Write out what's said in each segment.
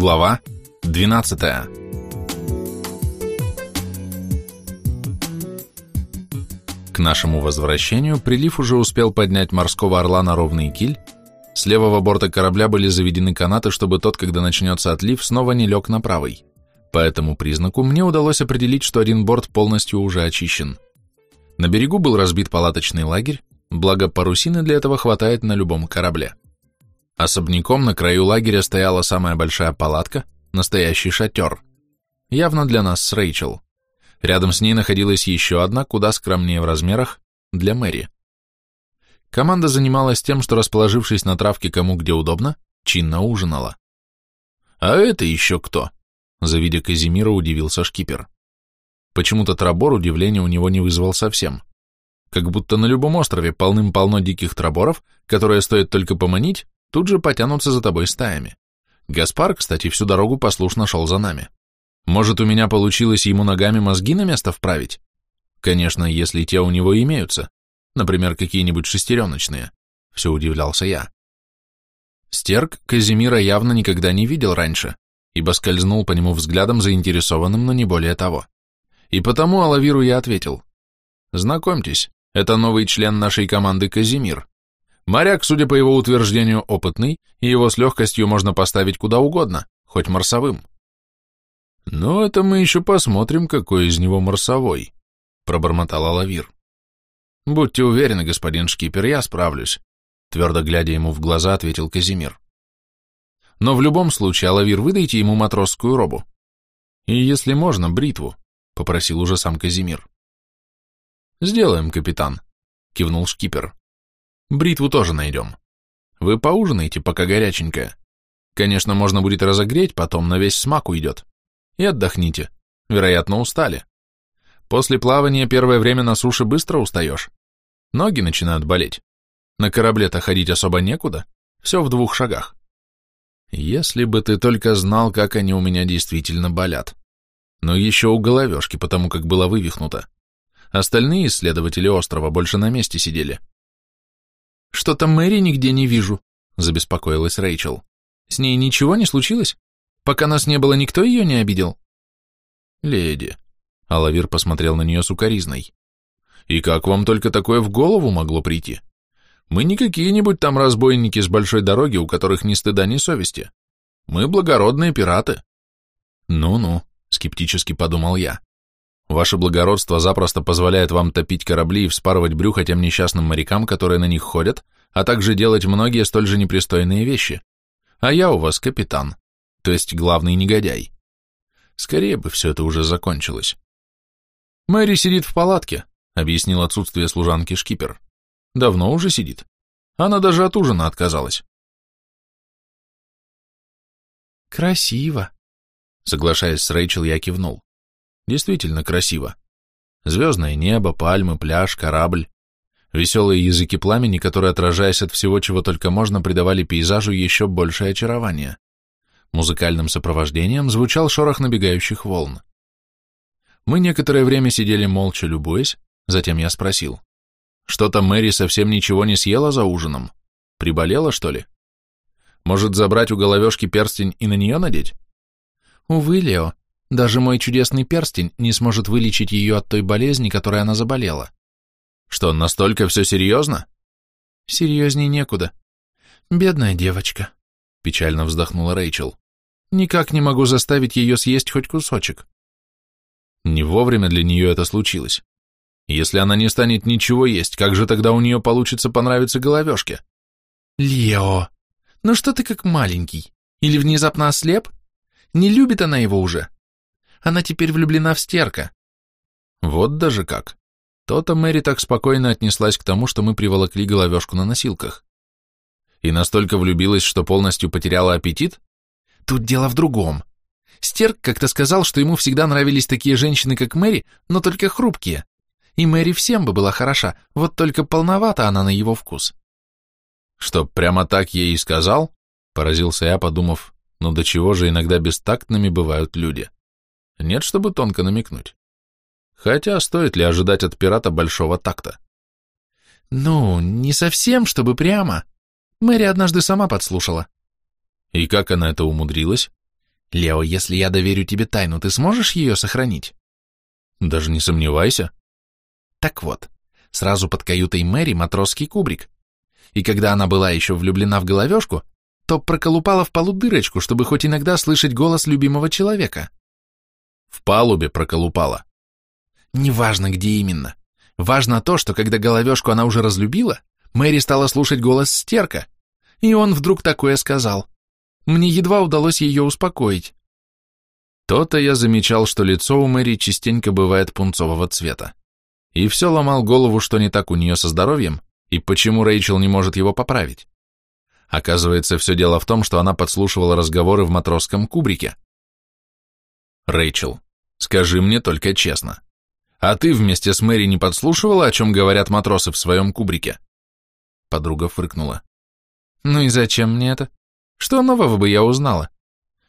Глава 12 К нашему возвращению прилив уже успел поднять морского орла на ровный киль, с левого борта корабля были заведены канаты, чтобы тот, когда начнется отлив, снова не лег на правый. По этому признаку мне удалось определить, что один борт полностью уже очищен. На берегу был разбит палаточный лагерь, благо парусины для этого хватает на любом корабле. Особняком на краю лагеря стояла самая большая палатка, настоящий шатер. Явно для нас с Рэйчел. Рядом с ней находилась еще одна, куда скромнее в размерах, для Мэри. Команда занималась тем, что, расположившись на травке кому где удобно, чинно ужинала. «А это еще кто?» Завидя Казимира, удивился шкипер. Почему-то Трабор удивления у него не вызвал совсем. Как будто на любом острове полным-полно диких траборов, которые стоит только поманить, тут же потянутся за тобой стаями. Гаспар, кстати, всю дорогу послушно шел за нами. Может, у меня получилось ему ногами мозги на место вправить? Конечно, если те у него имеются. Например, какие-нибудь шестереночные. Все удивлялся я. Стерк Казимира явно никогда не видел раньше, ибо скользнул по нему взглядом заинтересованным, но не более того. И потому Алавиру я ответил. Знакомьтесь, это новый член нашей команды Казимир. Моряк, судя по его утверждению, опытный, и его с легкостью можно поставить куда угодно, хоть марсовым. «Ну, это мы еще посмотрим, какой из него марсовой», — пробормотал Алавир. «Будьте уверены, господин шкипер, я справлюсь», — твердо глядя ему в глаза, ответил Казимир. «Но в любом случае, Алавир, выдайте ему матросскую робу. И, если можно, бритву», — попросил уже сам Казимир. «Сделаем, капитан», — кивнул шкипер. Бритву тоже найдем. Вы поужинаете, пока горяченькая. Конечно, можно будет разогреть, потом на весь смак уйдет. И отдохните. Вероятно, устали. После плавания первое время на суше быстро устаешь. Ноги начинают болеть. На корабле-то ходить особо некуда. Все в двух шагах. Если бы ты только знал, как они у меня действительно болят. Но еще у головешки, потому как было вывихнуто. Остальные исследователи острова больше на месте сидели. «Что-то Мэри нигде не вижу», — забеспокоилась Рэйчел. «С ней ничего не случилось? Пока нас не было, никто ее не обидел?» «Леди», — Алавир посмотрел на нее сукоризной. «И как вам только такое в голову могло прийти? Мы не какие-нибудь там разбойники с большой дороги, у которых ни стыда, ни совести. Мы благородные пираты». «Ну-ну», — скептически подумал я. Ваше благородство запросто позволяет вам топить корабли и вспарывать брюхо тем несчастным морякам, которые на них ходят, а также делать многие столь же непристойные вещи. А я у вас капитан, то есть главный негодяй. Скорее бы все это уже закончилось. Мэри сидит в палатке, объяснил отсутствие служанки шкипер. Давно уже сидит. Она даже от ужина отказалась. Красиво. Соглашаясь с Рэйчел, я кивнул. Действительно красиво. Звездное небо, пальмы, пляж, корабль. Веселые языки пламени, которые, отражаясь от всего, чего только можно, придавали пейзажу еще большее очарование. Музыкальным сопровождением звучал шорох набегающих волн. Мы некоторое время сидели молча, любуясь, затем я спросил. Что-то Мэри совсем ничего не съела за ужином? Приболела, что ли? Может, забрать у головешки перстень и на нее надеть? Увы, Лео, даже мой чудесный перстень не сможет вылечить ее от той болезни, которой она заболела. Что, настолько все серьезно? Серьезней некуда. Бедная девочка, печально вздохнула Рэйчел. Никак не могу заставить ее съесть хоть кусочек. Не вовремя для нее это случилось. Если она не станет ничего есть, как же тогда у нее получится понравиться головешке? Лео, ну что ты как маленький? Или внезапно ослеп? Не любит она его уже. Она теперь влюблена в стерка. Вот даже как. То-то Мэри так спокойно отнеслась к тому, что мы приволокли головешку на носилках. И настолько влюбилась, что полностью потеряла аппетит? Тут дело в другом. Стерк как-то сказал, что ему всегда нравились такие женщины, как Мэри, но только хрупкие. И Мэри всем бы была хороша, вот только полновата она на его вкус. Что, прямо так ей и сказал? Поразился я, подумав, ну до чего же иногда бестактными бывают люди. Нет, чтобы тонко намекнуть. Хотя стоит ли ожидать от пирата большого такта? Ну, не совсем, чтобы прямо. Мэри однажды сама подслушала. И как она это умудрилась? Лео, если я доверю тебе тайну, ты сможешь ее сохранить? Даже не сомневайся. Так вот, сразу под каютой Мэри матросский кубрик. И когда она была еще влюблена в головешку, то проколупала в полу дырочку, чтобы хоть иногда слышать голос любимого человека. В палубе проколупала. Неважно, где именно. Важно то, что когда головешку она уже разлюбила, Мэри стала слушать голос стерка, и он вдруг такое сказал. Мне едва удалось ее успокоить. То-то я замечал, что лицо у Мэри частенько бывает пунцового цвета. И все ломал голову, что не так у нее со здоровьем, и почему Рэйчел не может его поправить. Оказывается, все дело в том, что она подслушивала разговоры в матросском кубрике. Рэйчел, скажи мне только честно, а ты вместе с Мэри не подслушивала, о чем говорят матросы в своем кубрике? Подруга фыркнула. Ну и зачем мне это? Что нового бы я узнала?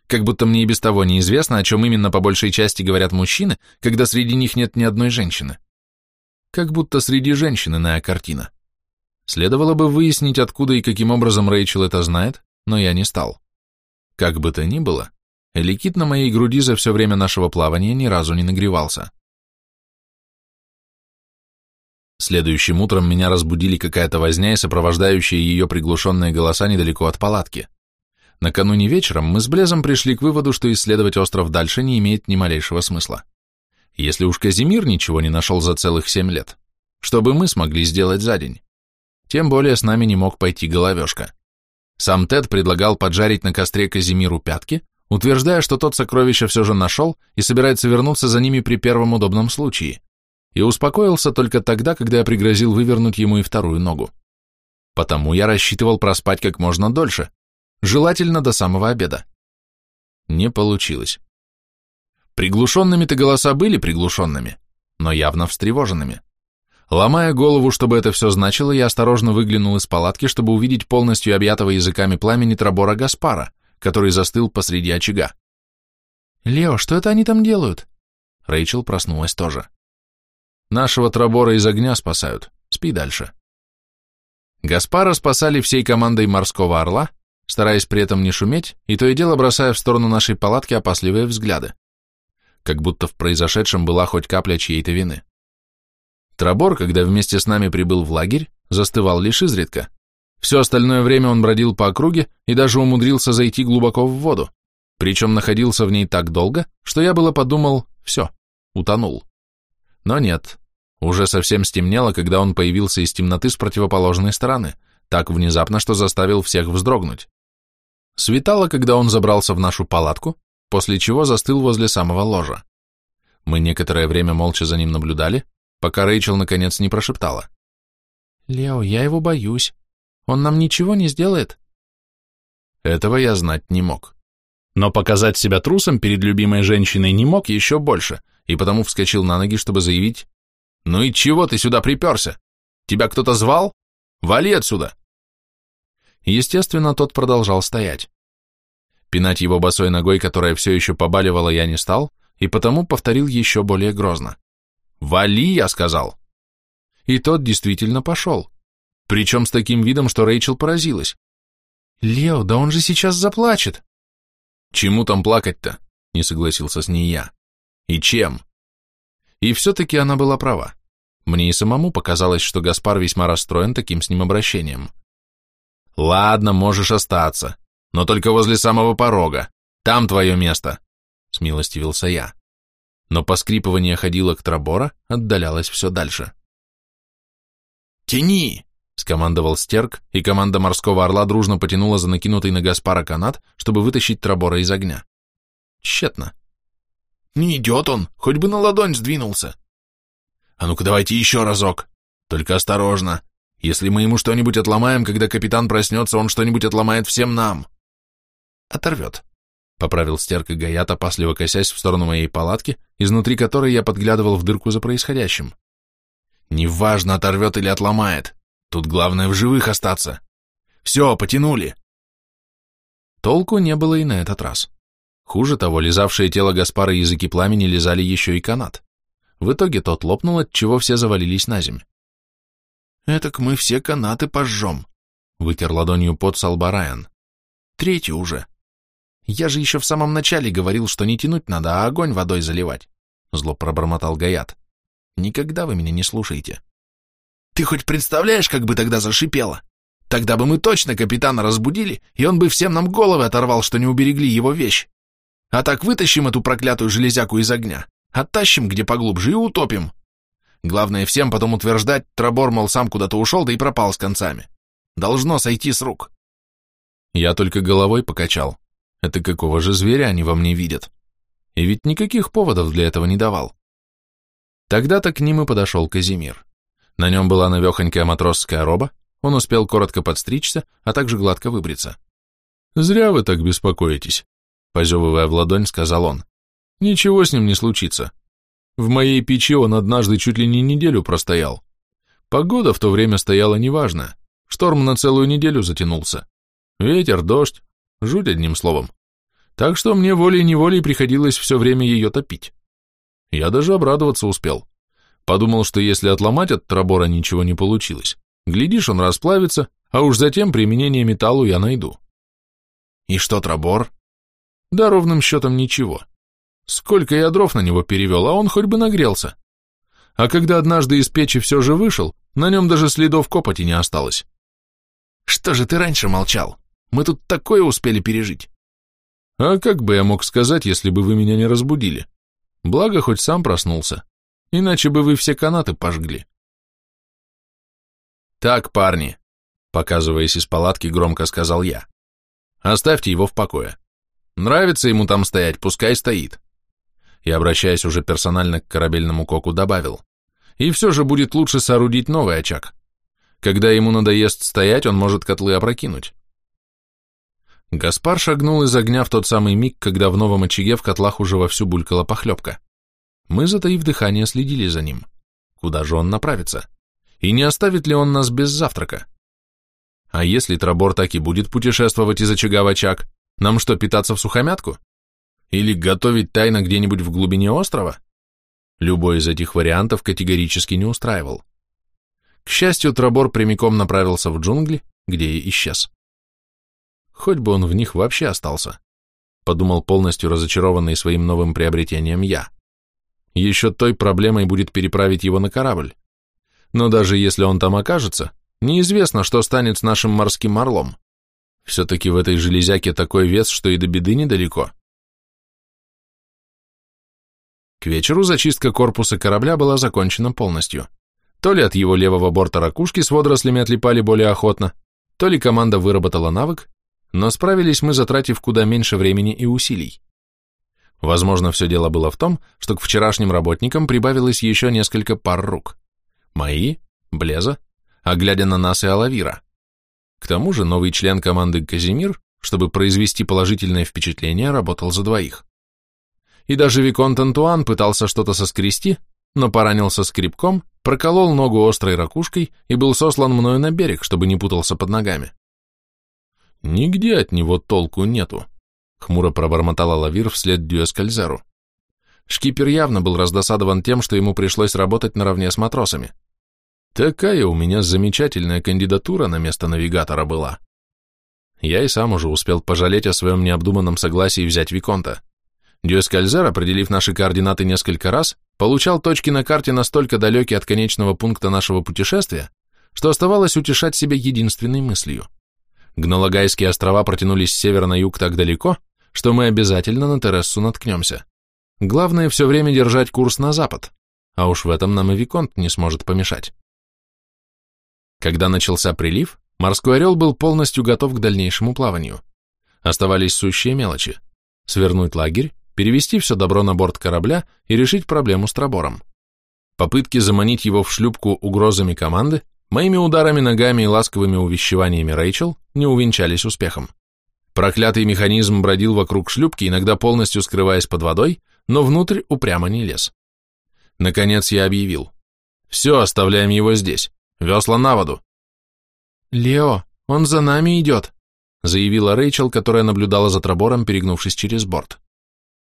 Как будто мне и без того неизвестно, о чем именно по большей части говорят мужчины, когда среди них нет ни одной женщины. Как будто среди женщин иная картина. Следовало бы выяснить, откуда и каким образом Рэйчел это знает, но я не стал. Как бы то ни было, Эликит на моей груди за все время нашего плавания ни разу не нагревался. Следующим утром меня разбудили какая-то возня и сопровождающие ее приглушенные голоса недалеко от палатки. Накануне вечером мы с Блезом пришли к выводу, что исследовать остров дальше не имеет ни малейшего смысла. Если уж Казимир ничего не нашел за целых семь лет, что бы мы смогли сделать за день? Тем более с нами не мог пойти головешка. Сам Тед предлагал поджарить на костре Казимиру пятки, утверждая, что тот сокровища все же нашел и собирается вернуться за ними при первом удобном случае. И успокоился только тогда, когда я пригрозил вывернуть ему и вторую ногу. Потому я рассчитывал проспать как можно дольше, желательно до самого обеда. Не получилось. Приглушенными-то голоса были приглушенными, но явно встревоженными. Ломая голову, чтобы это все значило, я осторожно выглянул из палатки, чтобы увидеть полностью объятого языками пламени Трабора Гаспара, который застыл посреди очага. «Лео, что это они там делают?» Рэйчел проснулась тоже. «Нашего Трабора из огня спасают. Спи дальше». Гаспара спасали всей командой морского орла, стараясь при этом не шуметь и то и дело бросая в сторону нашей палатки опасливые взгляды, как будто в произошедшем была хоть капля чьей-то вины. Трабор, когда вместе с нами прибыл в лагерь, застывал лишь изредка. Все остальное время он бродил по округе и даже умудрился зайти глубоко в воду, причем находился в ней так долго, что я было подумал, все, утонул. Но нет, уже совсем стемнело, когда он появился из темноты с противоположной стороны, так внезапно, что заставил всех вздрогнуть. Светало, когда он забрался в нашу палатку, после чего застыл возле самого ложа. Мы некоторое время молча за ним наблюдали, пока Рэйчел наконец не прошептала. «Лео, я его боюсь. Он нам ничего не сделает?» Этого я знать не мог. Но показать себя трусом перед любимой женщиной не мог еще больше, и потому вскочил на ноги, чтобы заявить, «Ну и чего ты сюда приперся? Тебя кто-то звал? Вали отсюда!» Естественно, тот продолжал стоять. Пинать его босой ногой, которая все еще побаливала, я не стал, и потому повторил еще более грозно. «Вали!» — я сказал. И тот действительно пошел. Причем с таким видом, что Рэйчел поразилась. «Лео, да он же сейчас заплачет!» «Чему там плакать-то?» — не согласился с ней я. «И чем?» И все-таки она была права. Мне и самому показалось, что Гаспар весьма расстроен таким с ним обращением. «Ладно, можешь остаться, но только возле самого порога. Там твое место», — смилостивился я но поскрипывание ходилок Трабора отдалялось все дальше. «Тяни!» — скомандовал Стерк, и команда морского орла дружно потянула за накинутый на Гаспара канат, чтобы вытащить Трабора из огня. Тщетно. «Не идет он, хоть бы на ладонь сдвинулся!» «А ну-ка давайте еще разок! Только осторожно! Если мы ему что-нибудь отломаем, когда капитан проснется, он что-нибудь отломает всем нам!» «Оторвет!» поправил стерка Гаят, опасливо косясь в сторону моей палатки, изнутри которой я подглядывал в дырку за происходящим. «Неважно, оторвет или отломает. Тут главное в живых остаться. Все, потянули!» Толку не было и на этот раз. Хуже того, лизавшие тело Гаспара языки пламени лизали еще и канат. В итоге тот лопнул, от чего все завалились на землю. «Этак мы все канаты пожжем», — вытер ладонью под Салбараян. «Третий уже. Я же еще в самом начале говорил, что не тянуть надо, а огонь водой заливать, зло пробормотал Гаят. Никогда вы меня не слушаете. Ты хоть представляешь, как бы тогда зашипело? Тогда бы мы точно капитана разбудили, и он бы всем нам головы оторвал, что не уберегли его вещь. А так вытащим эту проклятую железяку из огня, оттащим где поглубже и утопим. Главное всем потом утверждать, Трабор, мол, сам куда-то ушел, да и пропал с концами. Должно сойти с рук. Я только головой покачал. Это какого же зверя они во мне видят? И ведь никаких поводов для этого не давал. Тогда-то к ним и подошел Казимир. На нем была навехонькая матросская роба, он успел коротко подстричься, а также гладко выбриться. «Зря вы так беспокоитесь», — позевывая в ладонь, сказал он. «Ничего с ним не случится. В моей печи он однажды чуть ли не неделю простоял. Погода в то время стояла неважная, шторм на целую неделю затянулся. Ветер, дождь, жуть одним словом. Так что мне волей-неволей приходилось все время ее топить. Я даже обрадоваться успел. Подумал, что если отломать от тробора ничего не получилось, глядишь, он расплавится, а уж затем применение металлу я найду. И что тробор? Да ровным счетом ничего. Сколько я дров на него перевел, а он хоть бы нагрелся. А когда однажды из печи все же вышел, на нем даже следов копоти не осталось. Что же ты раньше молчал? Мы тут такое успели пережить. А как бы я мог сказать, если бы вы меня не разбудили? Благо, хоть сам проснулся. Иначе бы вы все канаты пожгли. Так, парни, показываясь из палатки, громко сказал я. Оставьте его в покое. Нравится ему там стоять, пускай стоит. И, обращаясь уже персонально к корабельному коку, добавил. И все же будет лучше соорудить новый очаг. Когда ему надоест стоять, он может котлы опрокинуть. Гаспар шагнул из огня в тот самый миг, когда в новом очаге в котлах уже вовсю булькала похлебка. Мы, затаив дыхание, следили за ним. Куда же он направится? И не оставит ли он нас без завтрака? А если Трабор так и будет путешествовать из очага в очаг, нам что, питаться в сухомятку? Или готовить тайно где-нибудь в глубине острова? Любой из этих вариантов категорически не устраивал. К счастью, Трабор прямиком направился в джунгли, где и исчез. Хоть бы он в них вообще остался, подумал полностью разочарованный своим новым приобретением я. Еще той проблемой будет переправить его на корабль. Но даже если он там окажется, неизвестно, что станет с нашим морским орлом. Все-таки в этой железяке такой вес, что и до беды недалеко. К вечеру зачистка корпуса корабля была закончена полностью. То ли от его левого борта ракушки с водорослями отлипали более охотно, то ли команда выработала навык, но справились мы, затратив куда меньше времени и усилий. Возможно, все дело было в том, что к вчерашним работникам прибавилось еще несколько пар рук. Мои, Блеза, а глядя на нас и Алавира. К тому же новый член команды Казимир, чтобы произвести положительное впечатление, работал за двоих. И даже Виконт Антуан пытался что-то соскрести, но поранился скребком, проколол ногу острой ракушкой и был сослан мною на берег, чтобы не путался под ногами. Нигде от него толку нету, хмуро пробормотала Лавир вслед Дюэскальзеру. Шкипер явно был раздосадован тем, что ему пришлось работать наравне с матросами. Такая у меня замечательная кандидатура на место навигатора была. Я и сам уже успел пожалеть о своем необдуманном согласии взять Виконта. Дюэскальзер, определив наши координаты несколько раз, получал точки на карте настолько далекие от конечного пункта нашего путешествия, что оставалось утешать себя единственной мыслью – Гналагайские острова протянулись с севера на юг так далеко, что мы обязательно на Терессу наткнемся. Главное все время держать курс на запад, а уж в этом нам и Виконт не сможет помешать. Когда начался прилив, морской орел был полностью готов к дальнейшему плаванию. Оставались сущие мелочи. Свернуть лагерь, перевести все добро на борт корабля и решить проблему с Трабором. Попытки заманить его в шлюпку угрозами команды Моими ударами ногами и ласковыми увещеваниями Рэйчел не увенчались успехом. Проклятый механизм бродил вокруг шлюпки, иногда полностью скрываясь под водой, но внутрь упрямо не лез. Наконец я объявил. «Все, оставляем его здесь. Весла на воду». «Лео, он за нами идет», заявила Рэйчел, которая наблюдала за тробором, перегнувшись через борт.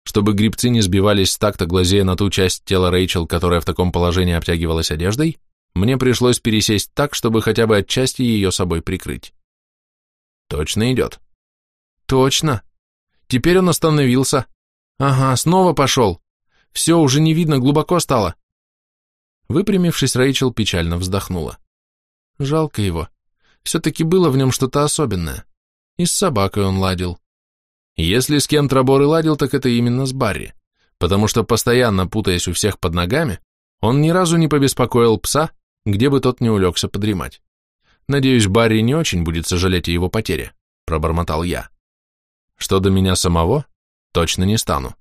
Чтобы грибцы не сбивались с такта, глазея на ту часть тела Рэйчел, которая в таком положении обтягивалась одеждой, мне пришлось пересесть так, чтобы хотя бы отчасти ее собой прикрыть. Точно идет? Точно. Теперь он остановился. Ага, снова пошел. Все, уже не видно, глубоко стало. Выпрямившись, Рэйчел печально вздохнула. Жалко его. Все-таки было в нем что-то особенное. И с собакой он ладил. Если с кем Трабор и ладил, так это именно с Барри, потому что, постоянно путаясь у всех под ногами, он ни разу не побеспокоил пса, где бы тот не улегся подремать. Надеюсь, Барри не очень будет сожалеть о его потере, пробормотал я. Что до меня самого, точно не стану.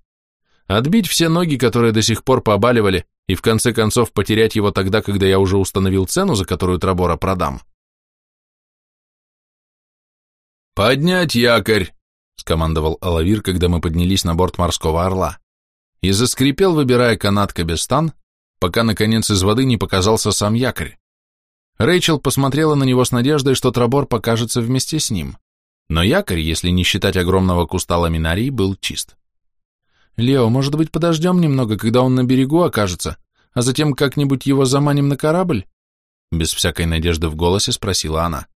Отбить все ноги, которые до сих пор побаливали, и в конце концов потерять его тогда, когда я уже установил цену, за которую Трабора продам. «Поднять якорь!» — скомандовал Алавир, когда мы поднялись на борт морского орла. И заскрипел, выбирая канат Кабестан, пока, наконец, из воды не показался сам якорь. Рэйчел посмотрела на него с надеждой, что Трабор покажется вместе с ним. Но якорь, если не считать огромного куста ламинарии, был чист. «Лео, может быть, подождем немного, когда он на берегу окажется, а затем как-нибудь его заманим на корабль?» Без всякой надежды в голосе спросила она.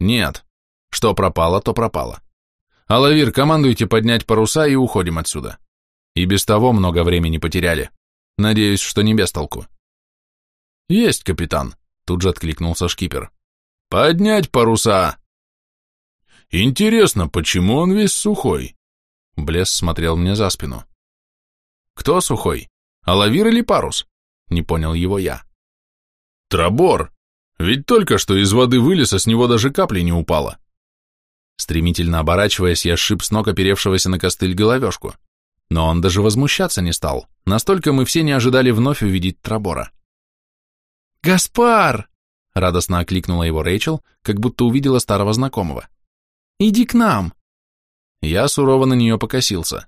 «Нет. Что пропало, то пропало. Алавир, командуйте поднять паруса и уходим отсюда. И без того много времени потеряли. Надеюсь, что не без толку». «Есть, капитан», — тут же откликнулся шкипер. «Поднять паруса!» «Интересно, почему он весь сухой?» Блесс смотрел мне за спину. «Кто сухой? Алавир или парус?» Не понял его я. «Трабор! Ведь только что из воды вылез, а с него даже капли не упало!» Стремительно оборачиваясь, я сшиб с ног оперевшегося на костыль головешку. Но он даже возмущаться не стал. Настолько мы все не ожидали вновь увидеть Трабора. «Гаспар!» — радостно окликнула его Рэйчел, как будто увидела старого знакомого. «Иди к нам!» Я сурово на нее покосился.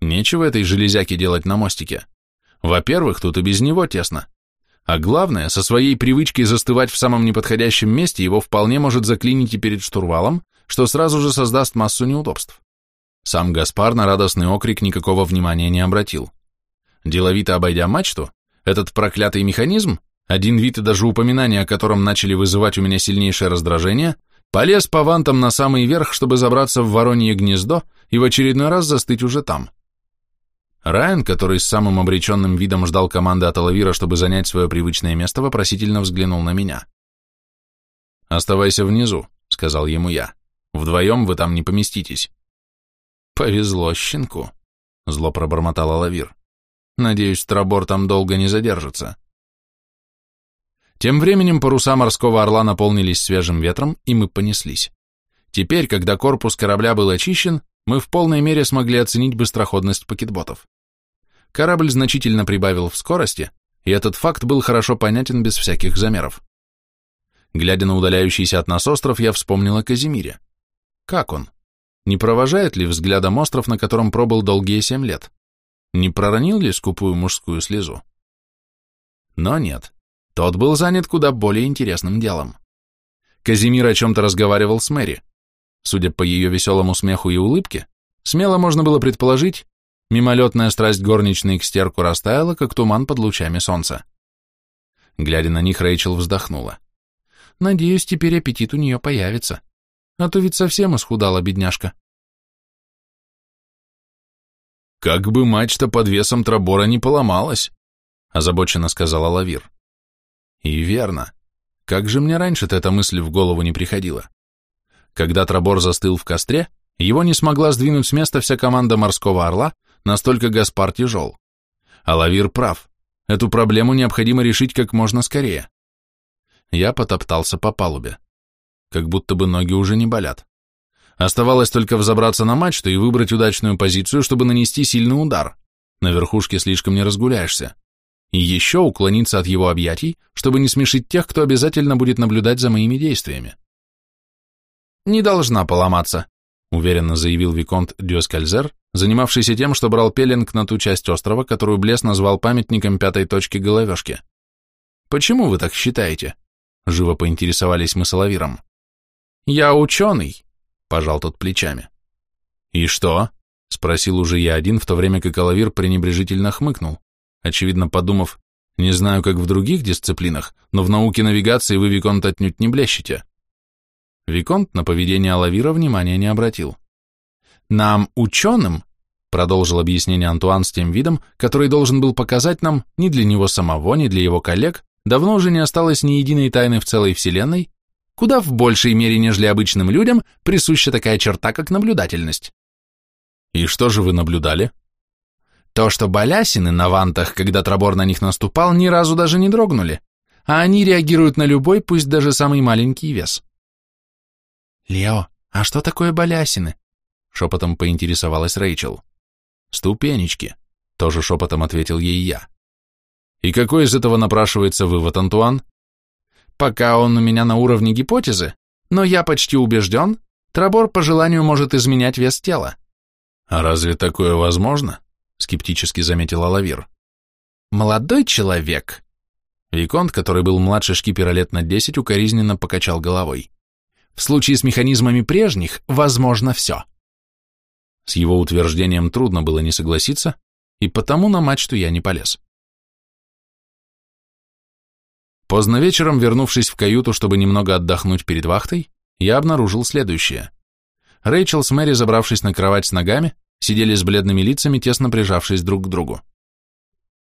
Нечего этой железяке делать на мостике. Во-первых, тут и без него тесно. А главное, со своей привычкой застывать в самом неподходящем месте его вполне может заклинить и перед штурвалом, что сразу же создаст массу неудобств. Сам Гаспар на радостный окрик никакого внимания не обратил. Деловито обойдя мачту, этот проклятый механизм, один вид и даже упоминания о котором начали вызывать у меня сильнейшее раздражение, Полез по вантам на самый верх, чтобы забраться в воронье гнездо и в очередной раз застыть уже там. Райан, который с самым обреченным видом ждал команды от Алавира, чтобы занять свое привычное место, вопросительно взглянул на меня. «Оставайся внизу», — сказал ему я. «Вдвоем вы там не поместитесь». «Повезло щенку», — зло пробормотал Алавир. «Надеюсь, Трабор там долго не задержится». Тем временем паруса морского орла наполнились свежим ветром, и мы понеслись. Теперь, когда корпус корабля был очищен, мы в полной мере смогли оценить быстроходность пакетботов. Корабль значительно прибавил в скорости, и этот факт был хорошо понятен без всяких замеров. Глядя на удаляющийся от нас остров, я вспомнил о Казимире. Как он? Не провожает ли взглядом остров, на котором пробыл долгие семь лет? Не проронил ли скупую мужскую слезу? Но нет. Тот был занят куда более интересным делом. Казимир о чем-то разговаривал с Мэри. Судя по ее веселому смеху и улыбке, смело можно было предположить, мимолетная страсть горничной к стерку растаяла, как туман под лучами солнца. Глядя на них, Рэйчел вздохнула. «Надеюсь, теперь аппетит у нее появится. А то ведь совсем исхудала бедняжка». «Как бы мачта под весом Трабора не поломалась», озабоченно сказала Лавир. И верно. Как же мне раньше-то эта мысль в голову не приходила? Когда Трабор застыл в костре, его не смогла сдвинуть с места вся команда морского орла, настолько Гаспар тяжел. А Лавир прав. Эту проблему необходимо решить как можно скорее. Я потоптался по палубе. Как будто бы ноги уже не болят. Оставалось только взобраться на мачту и выбрать удачную позицию, чтобы нанести сильный удар. На верхушке слишком не разгуляешься и еще уклониться от его объятий, чтобы не смешить тех, кто обязательно будет наблюдать за моими действиями. «Не должна поломаться», — уверенно заявил Виконт Дюэскальзер, занимавшийся тем, что брал пеленг на ту часть острова, которую Блес назвал памятником пятой точки головешки. «Почему вы так считаете?» — живо поинтересовались мы с Алавиром. «Я ученый», — пожал тот плечами. «И что?» — спросил уже я один, в то время как Алавир пренебрежительно хмыкнул очевидно подумав, не знаю, как в других дисциплинах, но в науке навигации вы, Виконт, отнюдь не блещете. Виконт на поведение Алавира внимания не обратил. Нам, ученым, продолжил объяснение Антуан с тем видом, который должен был показать нам, ни для него самого, ни для его коллег, давно уже не осталось ни единой тайны в целой Вселенной, куда в большей мере, нежели обычным людям, присуща такая черта, как наблюдательность. И что же вы наблюдали? То, что балясины на вантах, когда Трабор на них наступал, ни разу даже не дрогнули, а они реагируют на любой, пусть даже самый маленький вес. «Лео, а что такое балясины?» — шепотом поинтересовалась Рэйчел. «Ступенечки», — тоже шепотом ответил ей я. «И какой из этого напрашивается вывод, Антуан?» «Пока он у меня на уровне гипотезы, но я почти убежден, Трабор по желанию может изменять вес тела». «А разве такое возможно?» — скептически заметила Лавир. «Молодой человек», Виконт, который был младше шкипера лет на десять, укоризненно покачал головой. В случае с механизмами прежних возможно все. С его утверждением трудно было не согласиться, и потому на мачту я не полез. Поздно вечером, вернувшись в каюту, чтобы немного отдохнуть перед вахтой, я обнаружил следующее. Рэйчел с Мэри, забравшись на кровать с ногами, сидели с бледными лицами, тесно прижавшись друг к другу.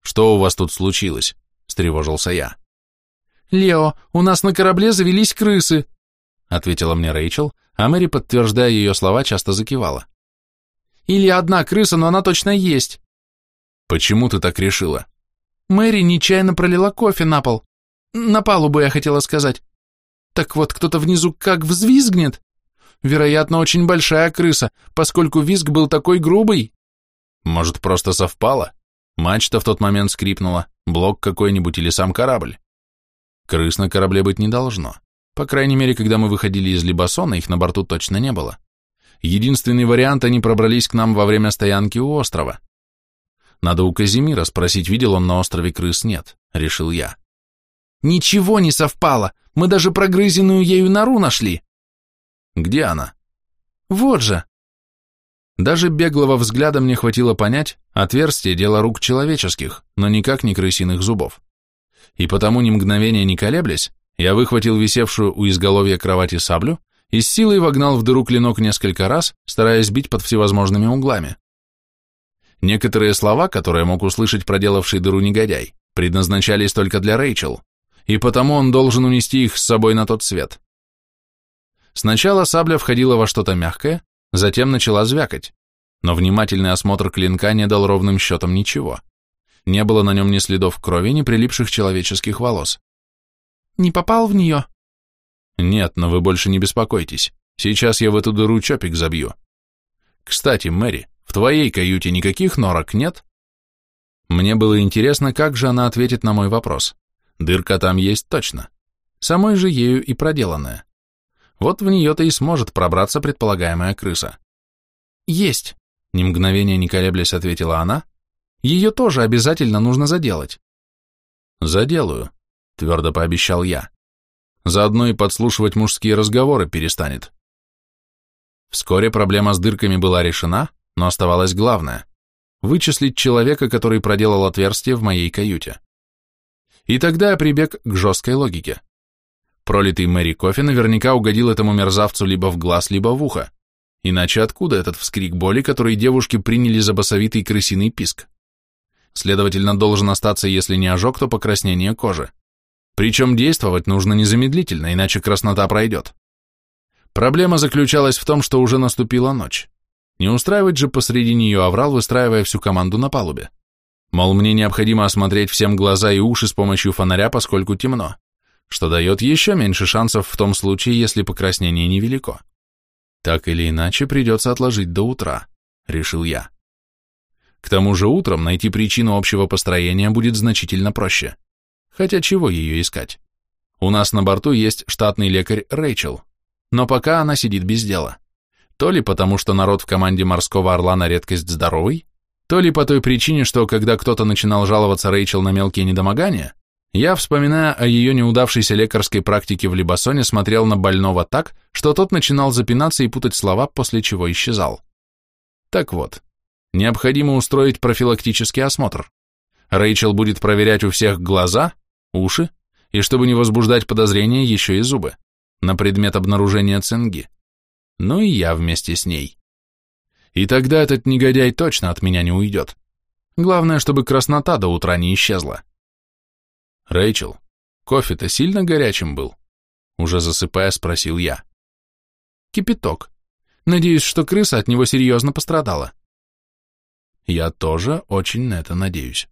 «Что у вас тут случилось?» — встревожился я. «Лео, у нас на корабле завелись крысы», — ответила мне Рэйчел, а Мэри, подтверждая ее слова, часто закивала. Или одна крыса, но она точно есть. Почему ты так решила? Мэри нечаянно пролила кофе на пол. На палубу, я хотела сказать. Так вот, кто-то внизу как взвизгнет. Вероятно, очень большая крыса, поскольку визг был такой грубый. Может, просто совпало? Мачта в тот момент скрипнула, блок какой-нибудь или сам корабль. Крыс на корабле быть не должно. По крайней мере, когда мы выходили из Либасона, их на борту точно не было. Единственный вариант, они пробрались к нам во время стоянки у острова. Надо у Казимира спросить, видел он на острове крыс нет, решил я. Ничего не совпало, мы даже прогрызенную ею нору нашли. Где она? Вот же. Даже беглого взгляда мне хватило понять, отверстие – дело рук человеческих, но никак не крысиных зубов. И потому ни мгновения не колеблясь, я выхватил висевшую у изголовья кровати саблю и с силой вогнал в дыру клинок несколько раз, стараясь бить под всевозможными углами. Некоторые слова, которые мог услышать проделавший дыру негодяй, предназначались только для Рэйчел, и потому он должен унести их с собой на тот свет. Сначала сабля входила во что-то мягкое, затем начала звякать, но внимательный осмотр клинка не дал ровным счетом ничего. Не было на нем ни следов крови, ни прилипших человеческих волос. «Не попал в нее?» Нет, но вы больше не беспокойтесь. Сейчас я в эту дыру чопик забью. Кстати, Мэри, в твоей каюте никаких норок нет? Мне было интересно, как же она ответит на мой вопрос. Дырка там есть точно. Самой же ею и проделанная. Вот в нее-то и сможет пробраться предполагаемая крыса. Есть, ни мгновения не колеблясь ответила она. Ее тоже обязательно нужно заделать. Заделаю, твердо пообещал я. Заодно и подслушивать мужские разговоры перестанет. Вскоре проблема с дырками была решена, но оставалось главное – вычислить человека, который проделал отверстие в моей каюте. И тогда я прибег к жесткой логике. Пролитый Мэри кофе наверняка угодил этому мерзавцу либо в глаз, либо в ухо. Иначе откуда этот вскрик боли, который девушки приняли за басовитый крысиный писк? Следовательно, должен остаться, если не ожог, то покраснение кожи. Причем действовать нужно незамедлительно, иначе краснота пройдет. Проблема заключалась в том, что уже наступила ночь. Не устраивать же посреди нее аврал, выстраивая всю команду на палубе. Мол, мне необходимо осмотреть всем глаза и уши с помощью фонаря, поскольку темно, что дает еще меньше шансов в том случае, если покраснение невелико. Так или иначе, придется отложить до утра, решил я. К тому же утром найти причину общего построения будет значительно проще. Хотя чего ее искать? У нас на борту есть штатный лекарь Рэйчел, но пока она сидит без дела. То ли потому, что народ в команде морского орла на редкость здоровый, то ли по той причине, что когда кто-то начинал жаловаться Рэйчел на мелкие недомогания, я, вспоминая о ее неудавшейся лекарской практике в Либасоне, смотрел на больного так, что тот начинал запинаться и путать слова, после чего исчезал. Так вот, необходимо устроить профилактический осмотр. Рэйчел будет проверять у всех глаза, уши и, чтобы не возбуждать подозрения, еще и зубы, на предмет обнаружения цинги. Ну и я вместе с ней. И тогда этот негодяй точно от меня не уйдет. Главное, чтобы краснота до утра не исчезла. Рэйчел, кофе-то сильно горячим был? Уже засыпая, спросил я. Кипяток. Надеюсь, что крыса от него серьезно пострадала. Я тоже очень на это надеюсь.